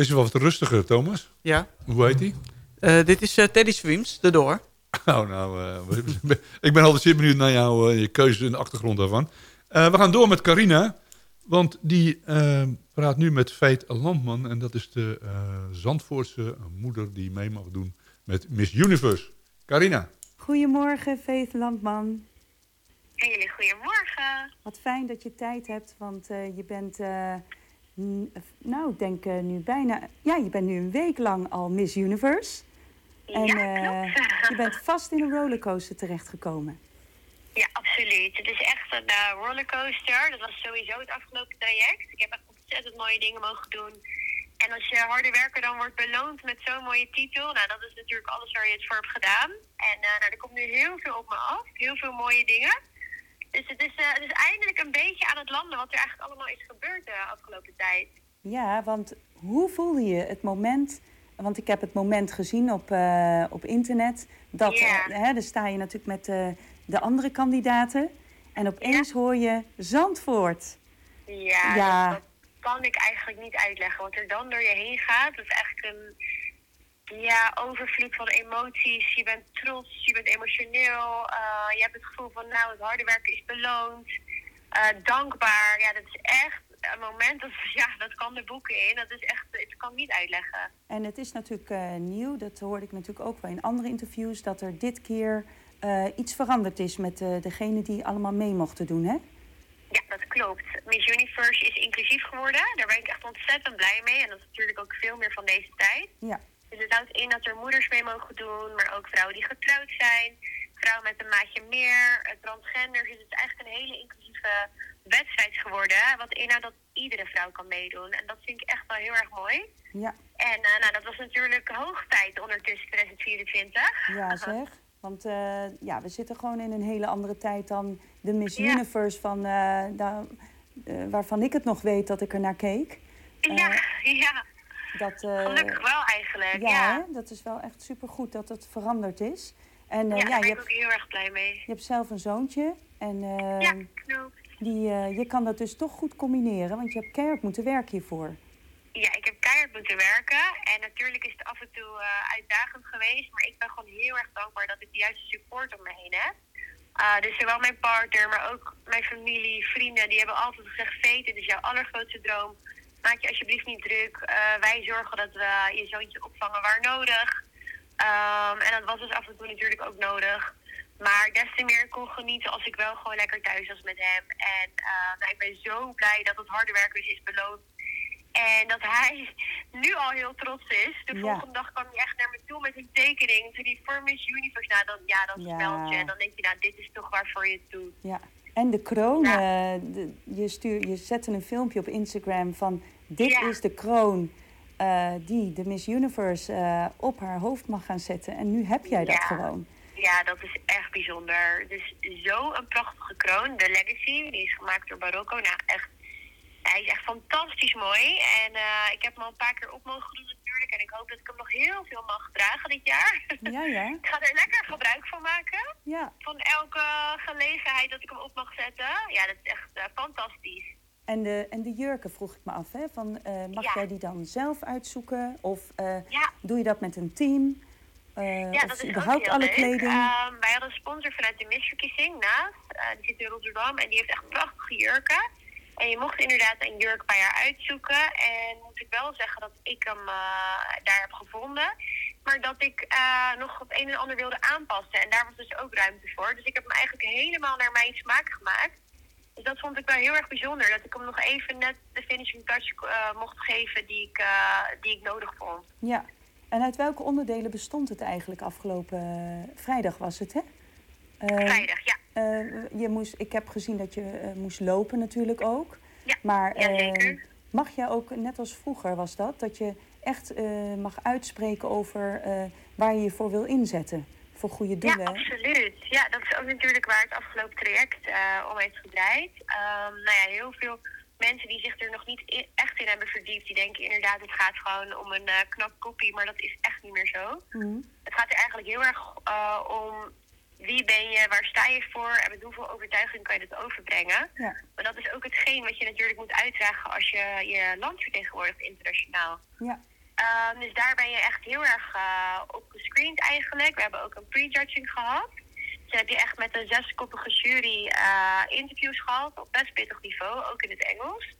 Deze is wel wat rustiger, Thomas. Ja. Hoe heet die? Eh, dit is eh, Teddy Swims, de Door. Oh, nou, eh, ik ben altijd zeer benieuwd naar jouw je keuze en de achtergrond daarvan. Eh, we gaan door met Carina, want die praat nu met Feit Landman. En dat is de eh, Zandvoortse moeder die mee mag doen met Miss Universe. Carina. Goedemorgen, Faith Landman. En jullie goedemorgen. Wat fijn dat je tijd hebt, want eh, je bent, eh, nou, ik denk eh, nu bijna, ja, je bent nu een week lang al Miss Universe. En Ja, eh, je bent vast in een rollercoaster terechtgekomen. Ja, absoluut. Het is echt een eh, rollercoaster. Dat was sowieso het afgelopen traject. Ik heb echt ontzettend mooie dingen mogen doen. En als je harde werker dan wordt beloond met zo'n mooie titel, nou dat is natuurlijk alles waar je het voor hebt gedaan. En nou, er komt nu heel veel op me af, heel veel mooie dingen. Dus het is, eh, het is eindelijk een beetje aan het landen wat er eigenlijk allemaal is gebeurd de afgelopen tijd. Ja, want hoe voelde je het moment? Want ik heb het moment gezien op, eh, op internet. Dat, eh, hè, dan sta je natuurlijk met eh, de andere kandidaten. En opeens hoor je Zandvoort. Ja, Ja. Dat, dat kan ik eigenlijk niet uitleggen. Wat er dan door je heen gaat, dat is eigenlijk een ja, overvloed van emoties. Je bent trots, je bent emotioneel. eh, je hebt het gevoel van, nou, het harde werken is beloond. eh, dankbaar. Ja, dat is echt een moment, dat, ja, dat kan de boeken in. Dat is echt, ik kan niet uitleggen. En het is natuurlijk eh, nieuw, dat hoorde ik natuurlijk ook wel in andere interviews, dat er dit keer iets veranderd is met degene die allemaal mee mochten doen, hè? Ja, dat klopt. Miss Universe is inclusief geworden. Daar ben ik echt ontzettend blij mee. En dat is natuurlijk ook veel meer van deze tijd. Ja. Dus het houdt in dat er moeders mee mogen doen, maar ook vrouwen die getrouwd zijn, vrouwen met een maatje meer, eh, transgenders. Dus het is eigenlijk een hele inclusieve wedstrijd geworden, wat inhoudt dat iedere vrouw kan meedoen. En dat vind ik echt wel heel erg mooi. Ja, En eh, nou, dat was natuurlijk hoog tijd ondertussen 2024. ja zeg. Want eh, ja, we zitten gewoon in een hele andere tijd dan de Miss Ja. Universe van, waarvan ik het nog weet dat ik er naar keek. Ja, ja. Dat, eh, Gelukkig wel eigenlijk, ja, ja. dat is wel echt supergoed dat het veranderd is. En eh, ja, ja, daar je ben ik hebt, ook heel erg blij mee. je hebt zelf een zoontje. En eh, Ja, klopt. die, je kan dat dus toch goed combineren, want je hebt keihard moeten werken hiervoor. Ja, ik heb keihard moeten werken. En natuurlijk is het af en toe uitdagend geweest. Maar ik ben gewoon heel erg dankbaar dat ik de juiste support om me heen heb. Ah, dus zowel mijn partner, maar ook mijn familie, vrienden, die hebben altijd gezegd: Vete, dit is jouw allergrootste droom. Maak je alsjeblieft niet druk. Eh, wij zorgen dat we je zoontje opvangen waar nodig. Ehm, en dat was dus af en toe natuurlijk ook nodig. Maar des te meer kon genieten als ik wel gewoon lekker thuis was met hem. En nou, ik ben zo blij dat het harde werk dus is beloond. En dat hij nu al heel trots is. De Ja. volgende dag kwam hij echt naar me toe met een tekening. Toen hij voor Miss Universe, nou dan, ja, dan Ja. En dan denk je, nou dit is toch waarvoor je het doet. Ja. En de kroon, eh, de- je, stuur, je zette een filmpje op Instagram van dit Ja. is de kroon eh, die de Miss Universe eh, op haar hoofd mag gaan zetten. En nu heb jij dat Ja. gewoon. Ja, dat is echt bijzonder. Dus zo een prachtige kroon. De Legacy, die is gemaakt door Barocco. Nou, echt, hij is echt fantastisch mooi. En ik heb hem al een paar keer op mogen doen natuurlijk. En ik hoop dat ik hem nog heel veel mag dragen dit jaar. Ja, ja. ik ga er lekker gebruik van maken. Ja. Van elke gelegenheid dat ik hem op mag zetten. Ja, dat is echt eh, fantastisch. En de, en de jurken vroeg ik me af, hè? Van, eh, mag Ja. jij die dan zelf uitzoeken? Of eh, Ja. doe je dat met een team? Eh, Ja, dat is ook überhaupt heel alle leuk. kleding? Ehm, wij hadden een sponsor vanuit de misverkiezing naast. Die zit in Rotterdam en die heeft echt prachtige jurken. En je mocht inderdaad een jurk bij haar uitzoeken. En moet ik wel zeggen dat ik hem eh, daar heb gevonden. Maar dat ik eh, nog het een en ander wilde aanpassen. En daar was dus ook ruimte voor. Dus ik heb hem eigenlijk helemaal naar mijn smaak gemaakt. Dus dat vond ik wel heel erg bijzonder. Dat ik hem nog even net de finishing touch eh, mocht geven die ik, die ik nodig vond. Ja. En uit welke onderdelen bestond het eigenlijk afgelopen vrijdag was het, hè? Vrijdag, ja. Eh, je moest, ik heb gezien dat je eh, moest lopen natuurlijk ook. Ja, maar ja, eh, zeker. mag jij ook, net als vroeger was dat, dat je echt mag uitspreken over waar je je voor wil inzetten? Voor goede Ja, doelen. absoluut. Ja, dat is ook natuurlijk waar het afgelopen traject om heeft gedraaid. Ehm, nou ja, heel veel mensen die zich er nog niet echt in hebben verdiept, die denken inderdaad het gaat gewoon om een knap kopie, maar dat is echt niet meer zo. Mhm. Het gaat er eigenlijk heel erg om wie ben je, waar sta je voor en met hoeveel overtuiging kan je dat overbrengen. Ja. Maar dat is ook hetgeen wat je natuurlijk moet uitdragen als je je land vertegenwoordigt internationaal. Ja. Ehm, dus daar ben je echt heel erg eh, op gescreend eigenlijk. We hebben ook een prejudging gehad. Dus heb je echt met een zeskoppige jury eh, interviews gehad op best pittig niveau, ook in het Engels.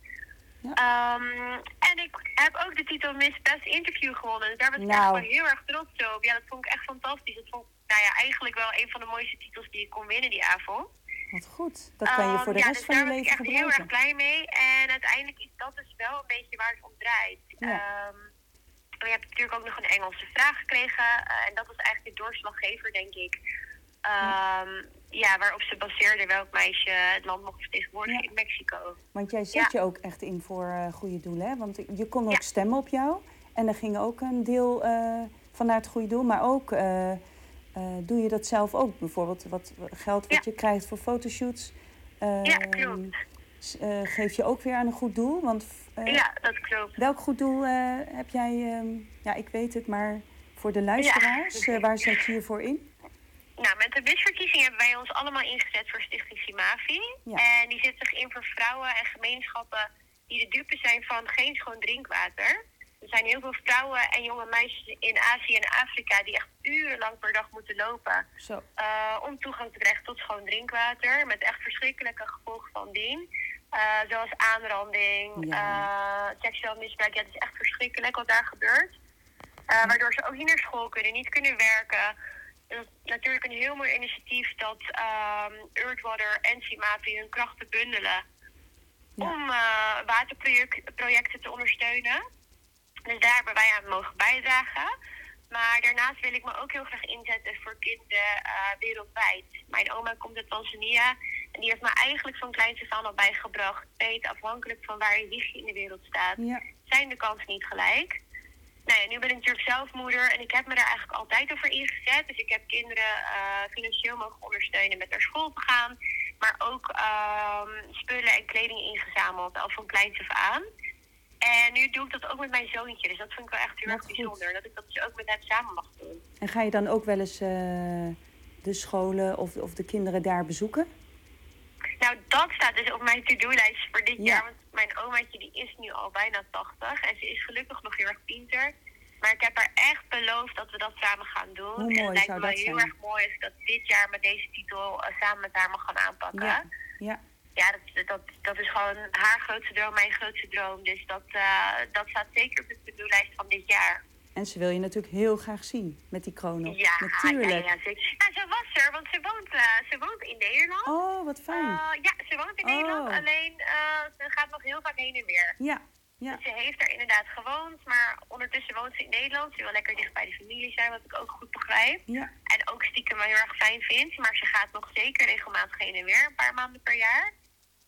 Ehm, en ik heb ook de titel Miss Best Interview gewonnen. Dus daar was ik echt Nou. wel heel erg trots op. Ja, dat vond ik echt fantastisch. Dat vond ik nou ja, eigenlijk wel een van de mooiste titels die ik kon winnen die avond. Wat goed. Dat kan je Ehm, voor de rest dus van je daar was leven ik echt heel gebruiken. erg blij mee. En uiteindelijk is dat dus wel een beetje waar het om draait. Ja. En je hebt natuurlijk ook nog een Engelse vraag gekregen. eh, en dat was eigenlijk de doorslaggever, denk ik. Ja, waarop ze baseerde welk meisje het land mocht vertegenwoordigen in Mexico. Want jij zet je ook echt in voor eh, goede doelen, hè? Want je kon ook stemmen op jou. En er ging ook een deel eh, vanuit het goede doel. Maar ook eh, eh, doe je dat zelf ook. Bijvoorbeeld wat geld wat je krijgt voor fotoshoots. eh, Ja, klopt. eh, geef je ook weer aan een goed doel. Want eh, ja, dat klopt. welk goed doel eh, heb jij... ehm, ja, ik weet het, maar voor de luisteraars, eh, waar zet je je voor in? Nou, met de BIS-verkiezing hebben wij ons allemaal ingezet voor Stichting Simavi. En die zet zich in voor vrouwen en gemeenschappen die de dupe zijn van geen schoon drinkwater. Dus zijn heel veel vrouwen en jonge meisjes in Azië en Afrika die echt urenlang per dag moeten lopen. Zo. eh, om toegang te krijgen tot schoon drinkwater. Met echt verschrikkelijke gevolgen van dien. Eh, zoals aanranding, eh, seksueel misbruik. Ja, het is echt verschrikkelijk wat daar gebeurt. Waardoor ze ook niet naar school kunnen, niet kunnen werken. Dat is natuurlijk een heel mooi initiatief dat ehm Earthwater en Simapi hun krachten bundelen. Om eh, waterprojecten te ondersteunen. Dus daar hebben wij aan mogen bijdragen. Maar daarnaast wil ik me ook heel graag inzetten voor kinderen eh, wereldwijd. Mijn oma komt uit Tanzania. En die heeft me eigenlijk van kleins af aan al bijgebracht. Weet, afhankelijk van waar je wiegje in de wereld staat, Ja. zijn de kansen niet gelijk. Nou ja, nu ben ik natuurlijk zelf moeder en ik heb me daar eigenlijk altijd over ingezet. Dus ik heb kinderen eh, financieel mogen ondersteunen met naar school te gaan. Maar ook ehm, spullen en kleding ingezameld, al van kleins af aan. En nu doe ik dat ook met mijn zoontje. Dus dat vind ik wel echt heel erg bijzonder. Dat ik dat dus ook met hem samen mag doen. En ga je dan ook wel eens eh, de scholen of, of de kinderen daar bezoeken? Nou, dat staat dus op mijn to-do-lijst voor dit jaar. Want mijn omaatje die is nu al bijna 80. En ze is gelukkig nog heel erg pinter. Maar ik heb haar echt beloofd dat we dat samen gaan doen. Hoe en het lijkt zou me heel zijn. erg mooi als ik dat dit jaar met deze titel eh, samen met haar mag gaan aanpakken. Ja. Ja. Ja, dat, dat, dat is gewoon haar grootste droom, mijn grootste droom. Dus dat, eh, dat staat zeker op de to-do-lijst van dit jaar. En ze wil je natuurlijk heel graag zien met die kroon op. Ja, natuurlijk. Ja, ja, zeker. Nou, ze was er, want ze woont, eh, ze woont in Nederland. Oh, wat fijn. Eh, ja, ze woont in Oh. Nederland. Alleen, eh, ze gaat nog heel vaak heen en weer. Ja, ja. Dus ze heeft daar inderdaad gewoond, maar ondertussen woont ze in Nederland. Ze wil lekker dicht bij de familie zijn, wat ik ook goed begrijp. Ja. En ook stiekem wel heel erg fijn vind. Maar ze gaat nog zeker regelmatig heen en weer, een paar maanden per jaar.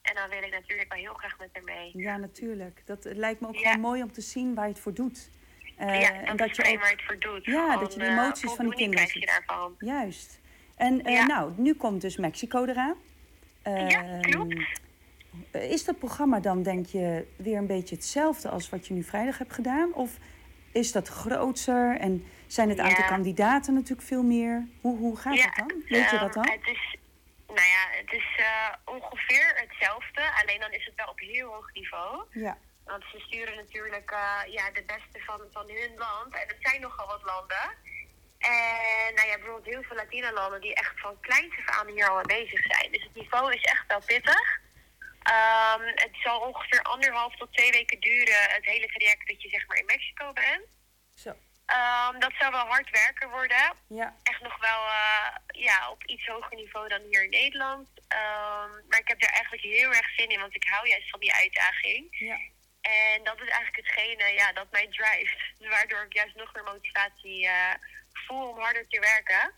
En dan wil ik natuurlijk wel heel graag met haar mee. Ja, natuurlijk. Dat lijkt me ook Ja. gewoon mooi om te zien waar je het voor doet. Eh, ja, en dat, je alleen ook, waar het voor doet. Ja, dat je de eh, emoties van die kinderen ziet. daarvan. Juist. En Ja. nou, nu komt dus Mexico eraan. Ja, klopt. Eh, Is dat programma dan, denk je, weer een beetje hetzelfde als wat je nu vrijdag hebt gedaan? Of is dat groter en zijn het aantal Ja. kandidaten natuurlijk veel meer? Hoe, hoe gaat Ja, dat dan? Weet je dat ehm, dan? Het is, nou ja, het is ongeveer hetzelfde. Alleen dan is het wel op heel hoog niveau. Ja. Want ze sturen natuurlijk eh, ja, de beste van, van hun land. En het zijn nogal wat landen. En nou ja, bijvoorbeeld heel veel Latino-landen die echt van kleins af aan hier al mee bezig zijn. Dus het niveau is echt wel pittig. Ehm, het zal ongeveer anderhalf tot twee weken duren, het hele traject dat je zeg maar in Mexico bent. Zo. Ehm, dat zou wel hard werken worden. Ja. Echt nog wel eh, ja, op iets hoger niveau dan hier in Nederland. Ehm, maar ik heb daar eigenlijk heel erg zin in, want ik hou juist van die uitdaging. Ja. En dat is eigenlijk hetgene ja, dat mij drijft. Waardoor ik juist nog meer motivatie eh, voel om harder te werken.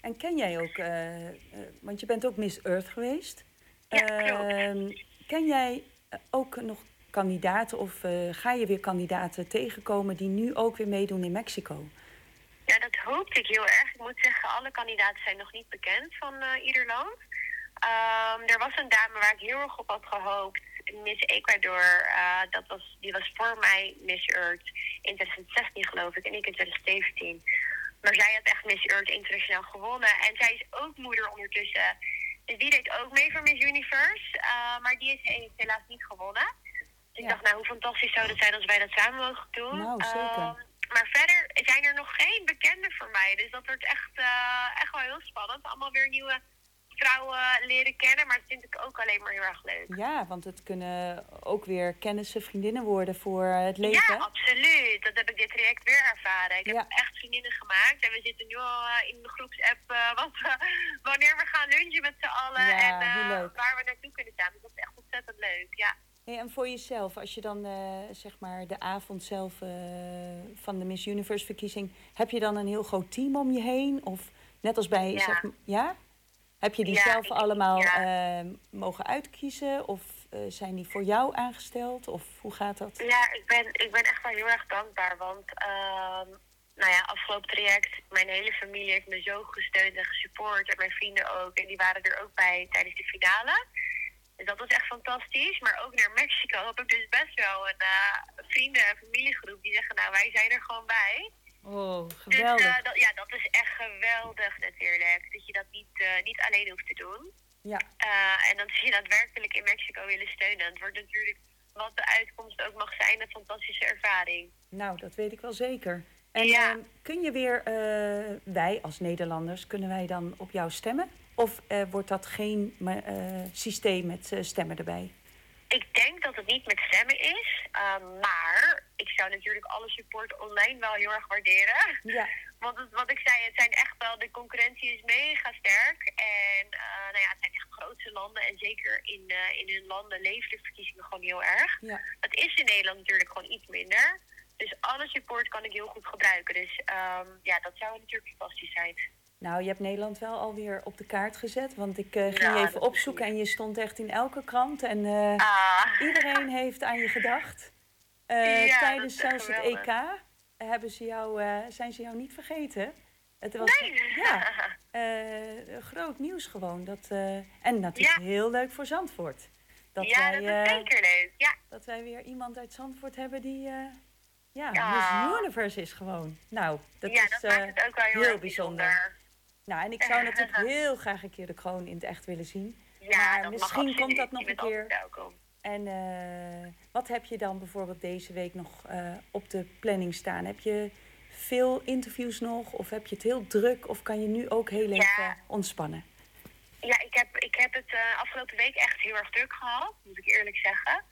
En ken jij ook, eh, eh, want je bent ook Miss Earth geweest. Ja. Ehm, ken jij ook nog kandidaten of ga je weer kandidaten tegenkomen die nu ook weer meedoen in Mexico? Ja, dat hoop ik heel erg. Ik moet zeggen, alle kandidaten zijn nog niet bekend van ieder land. Ehm, er was een dame waar ik heel erg op had gehoopt. Miss Ecuador, eh, dat was, die was voor mij Miss Earth in 2016 geloof ik en ik in 2017. Maar zij had echt Miss Earth internationaal gewonnen. En zij is ook moeder ondertussen. Dus die deed ook mee voor Miss Universe. eh, maar die is, heeft helaas niet gewonnen. Dus ik dacht, nou hoe fantastisch zou het zijn als wij dat samen mogen doen. Nou, zeker. Ehm, maar verder zijn er nog geen bekenden voor mij. Dus dat wordt echt, eh, echt wel heel spannend. Allemaal weer nieuwe vrouwen leren kennen. Maar dat vind ik ook alleen maar heel erg leuk. Ja, want het kunnen ook weer kennissen, vriendinnen worden voor het leven. Ja, absoluut. Dat heb ik dit traject weer ervaren. Ik heb echt vriendinnen gemaakt. En we zitten nu al eh, in de groepsapp eh, wat, wanneer we gaan lunchen met z'n allen. Ja, en eh, waar we naartoe kunnen staan. Dus dat is echt ontzettend leuk. Ja. Hey, en voor jezelf, als je dan zeg maar de avond zelf van de Miss Universe verkiezing, heb je dan een heel groot team om je heen? Of net als bij, Ja. zeg, ja? Heb je die Ja, zelf allemaal ja. eh, mogen uitkiezen? Of eh, zijn die voor jou aangesteld? Of hoe gaat dat? Ja, ik ben, ik ben echt wel heel erg dankbaar. Want ehm, nou ja, afgelopen traject, mijn hele familie heeft me zo gesteund en gesupport. En mijn vrienden ook. En die waren er ook bij tijdens de finale. Dus dat was echt fantastisch. Maar ook naar Mexico heb ik dus best wel een eh, vrienden- en familiegroep die zeggen, nou wij zijn er gewoon bij. Oh, Dus geweldig. eh, dat, ja, dat is echt geweldig natuurlijk. Dat je dat niet, eh, niet alleen hoeft te doen. Ja. Eh, en dat ze je daadwerkelijk in Mexico willen steunen. Het wordt natuurlijk wat de uitkomst ook mag zijn, een fantastische ervaring. Nou, dat weet ik wel zeker. En Ja. ehm, kun je weer, wij als Nederlanders, kunnen wij dan op jou stemmen? Of wordt dat geen systeem met stemmen erbij? Ik denk dat het niet met stemmen is, ehm, maar ik zou natuurlijk alle support online wel heel erg waarderen. Ja. Want het- wat ik zei, het zijn echt wel, de concurrentie is mega sterk. En eh, nou ja, het zijn echt grootste landen. En zeker in, eh, in hun landen leven de verkiezingen gewoon heel erg. Ja. Dat is in Nederland natuurlijk gewoon iets minder. Dus alle support kan ik heel goed gebruiken. Dus ehm, ja, dat zou natuurlijk fantastisch zijn. Nou, je hebt Nederland wel alweer op de kaart gezet. Want ik eh, ging Ja, je even opzoeken en je stond echt in elke krant. En eh, Ah. iedereen heeft aan je gedacht. Eh, Ja, tijdens zelfs het. EK hebben ze jou, zijn ze jou niet vergeten. Het was ja, eh, groot nieuws gewoon. Dat, en natuurlijk heel leuk voor Zandvoort. Dat ja, wij, dat is zeker leuk. Ja. dat wij weer iemand uit Zandvoort hebben die ja, Ja. Miss Universe is gewoon. Nou, dat Ja, is dat maakt het ook wel heel heel erg bijzonder. bijzonder. Nou, en ik zou natuurlijk heel graag een keer de kroon in het echt willen zien. Ja, maar dat misschien komt dat nog een keer. En eh, wat heb je dan bijvoorbeeld deze week nog eh, op de planning staan? Heb je veel interviews nog? Of heb je het heel druk? Of kan je nu ook heel even ontspannen? Ja, ik heb, ik heb het eh, afgelopen week echt heel erg druk gehad, moet ik eerlijk zeggen.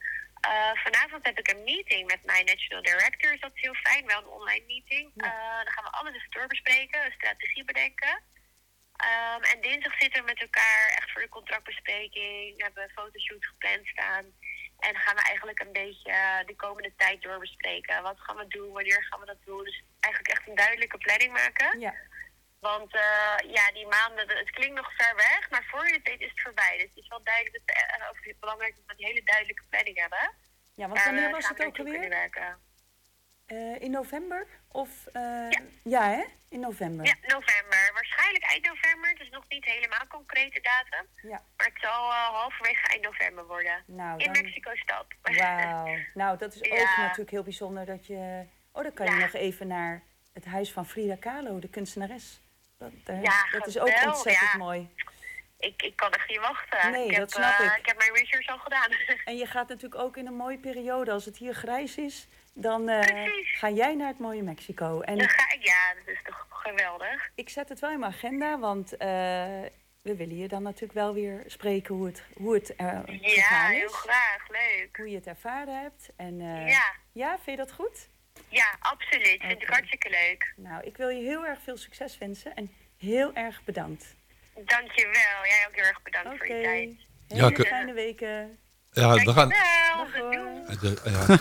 Vanavond heb ik een meeting met mijn national directors. Dat is heel fijn, wel een online meeting. Eh, dan gaan we alles even doorbespreken, een strategie bedenken. Ehm, en dinsdag zitten we met elkaar echt voor de contractbespreking. We hebben een fotoshoot gepland staan. En gaan we eigenlijk een beetje eh, de komende tijd doorbespreken. Wat gaan we doen, wanneer gaan we dat doen? Dus eigenlijk echt een duidelijke planning maken. Ja. Want eh, ja, die maanden, het klinkt nog ver weg, maar voor je het weet is het voorbij. Dus het is wel duidelijk dat we eh, over het belangrijk dat we een hele duidelijke planning hebben. Ja, want wanneer we was het ook alweer? Eh, in november? Of, eh, ja. hè? In november. Ja, november. Waarschijnlijk eind november. Het is nog niet helemaal concrete datum. Ja. Maar het zal eh, halverwege eind november worden. Nou, In dan- Mexico-stad. Wauw. Nou, dat is ook natuurlijk heel bijzonder dat je... Oh, dan kan je nog even naar het huis van Frida Kahlo, de kunstenares. Dat, Ja, dat is ook ontzettend ja. mooi. Ik, ik kan echt niet wachten. Nee, ik dat heb, snap eh, ik. Ik heb mijn research al gedaan. En je gaat natuurlijk ook in een mooie periode. Als het hier grijs is, dan eh, ga jij naar het mooie Mexico. En Dan ga ik, ja, dat is toch geweldig. ik zet het wel in mijn agenda, want eh, we willen je dan natuurlijk wel weer spreken hoe het, hoe het er Ja, gegaan heel is. graag. Leuk. Hoe je het ervaren hebt. En, Ja. ja, vind je dat goed? Ja, absoluut. Vind ik hartstikke leuk. Nou, ik wil je heel erg veel succes wensen en heel erg bedankt. Dankjewel. Jij ook heel erg bedankt voor je tijd. Hele Ka- fijne weken. Ja, we gaan. De- ja.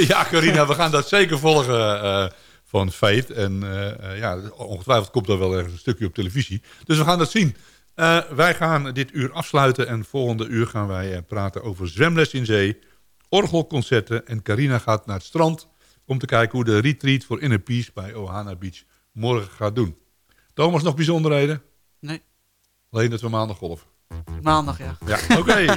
ja, Carina, we gaan dat zeker volgen eh, van Feit. En eh, eh, ja, ongetwijfeld komt er wel ergens een stukje op televisie. Dus we gaan dat zien. Eh, wij gaan dit uur afsluiten en volgende uur gaan wij eh, praten over zwemles in zee, orgelconcerten en Carina gaat naar het strand om te kijken hoe de retreat voor Inner Peace bij Ohana Beach morgen gaat doen. Thomas, nog bijzonderheden? Alleen dat we maandag golven. Maandag, ja. Ja, oké.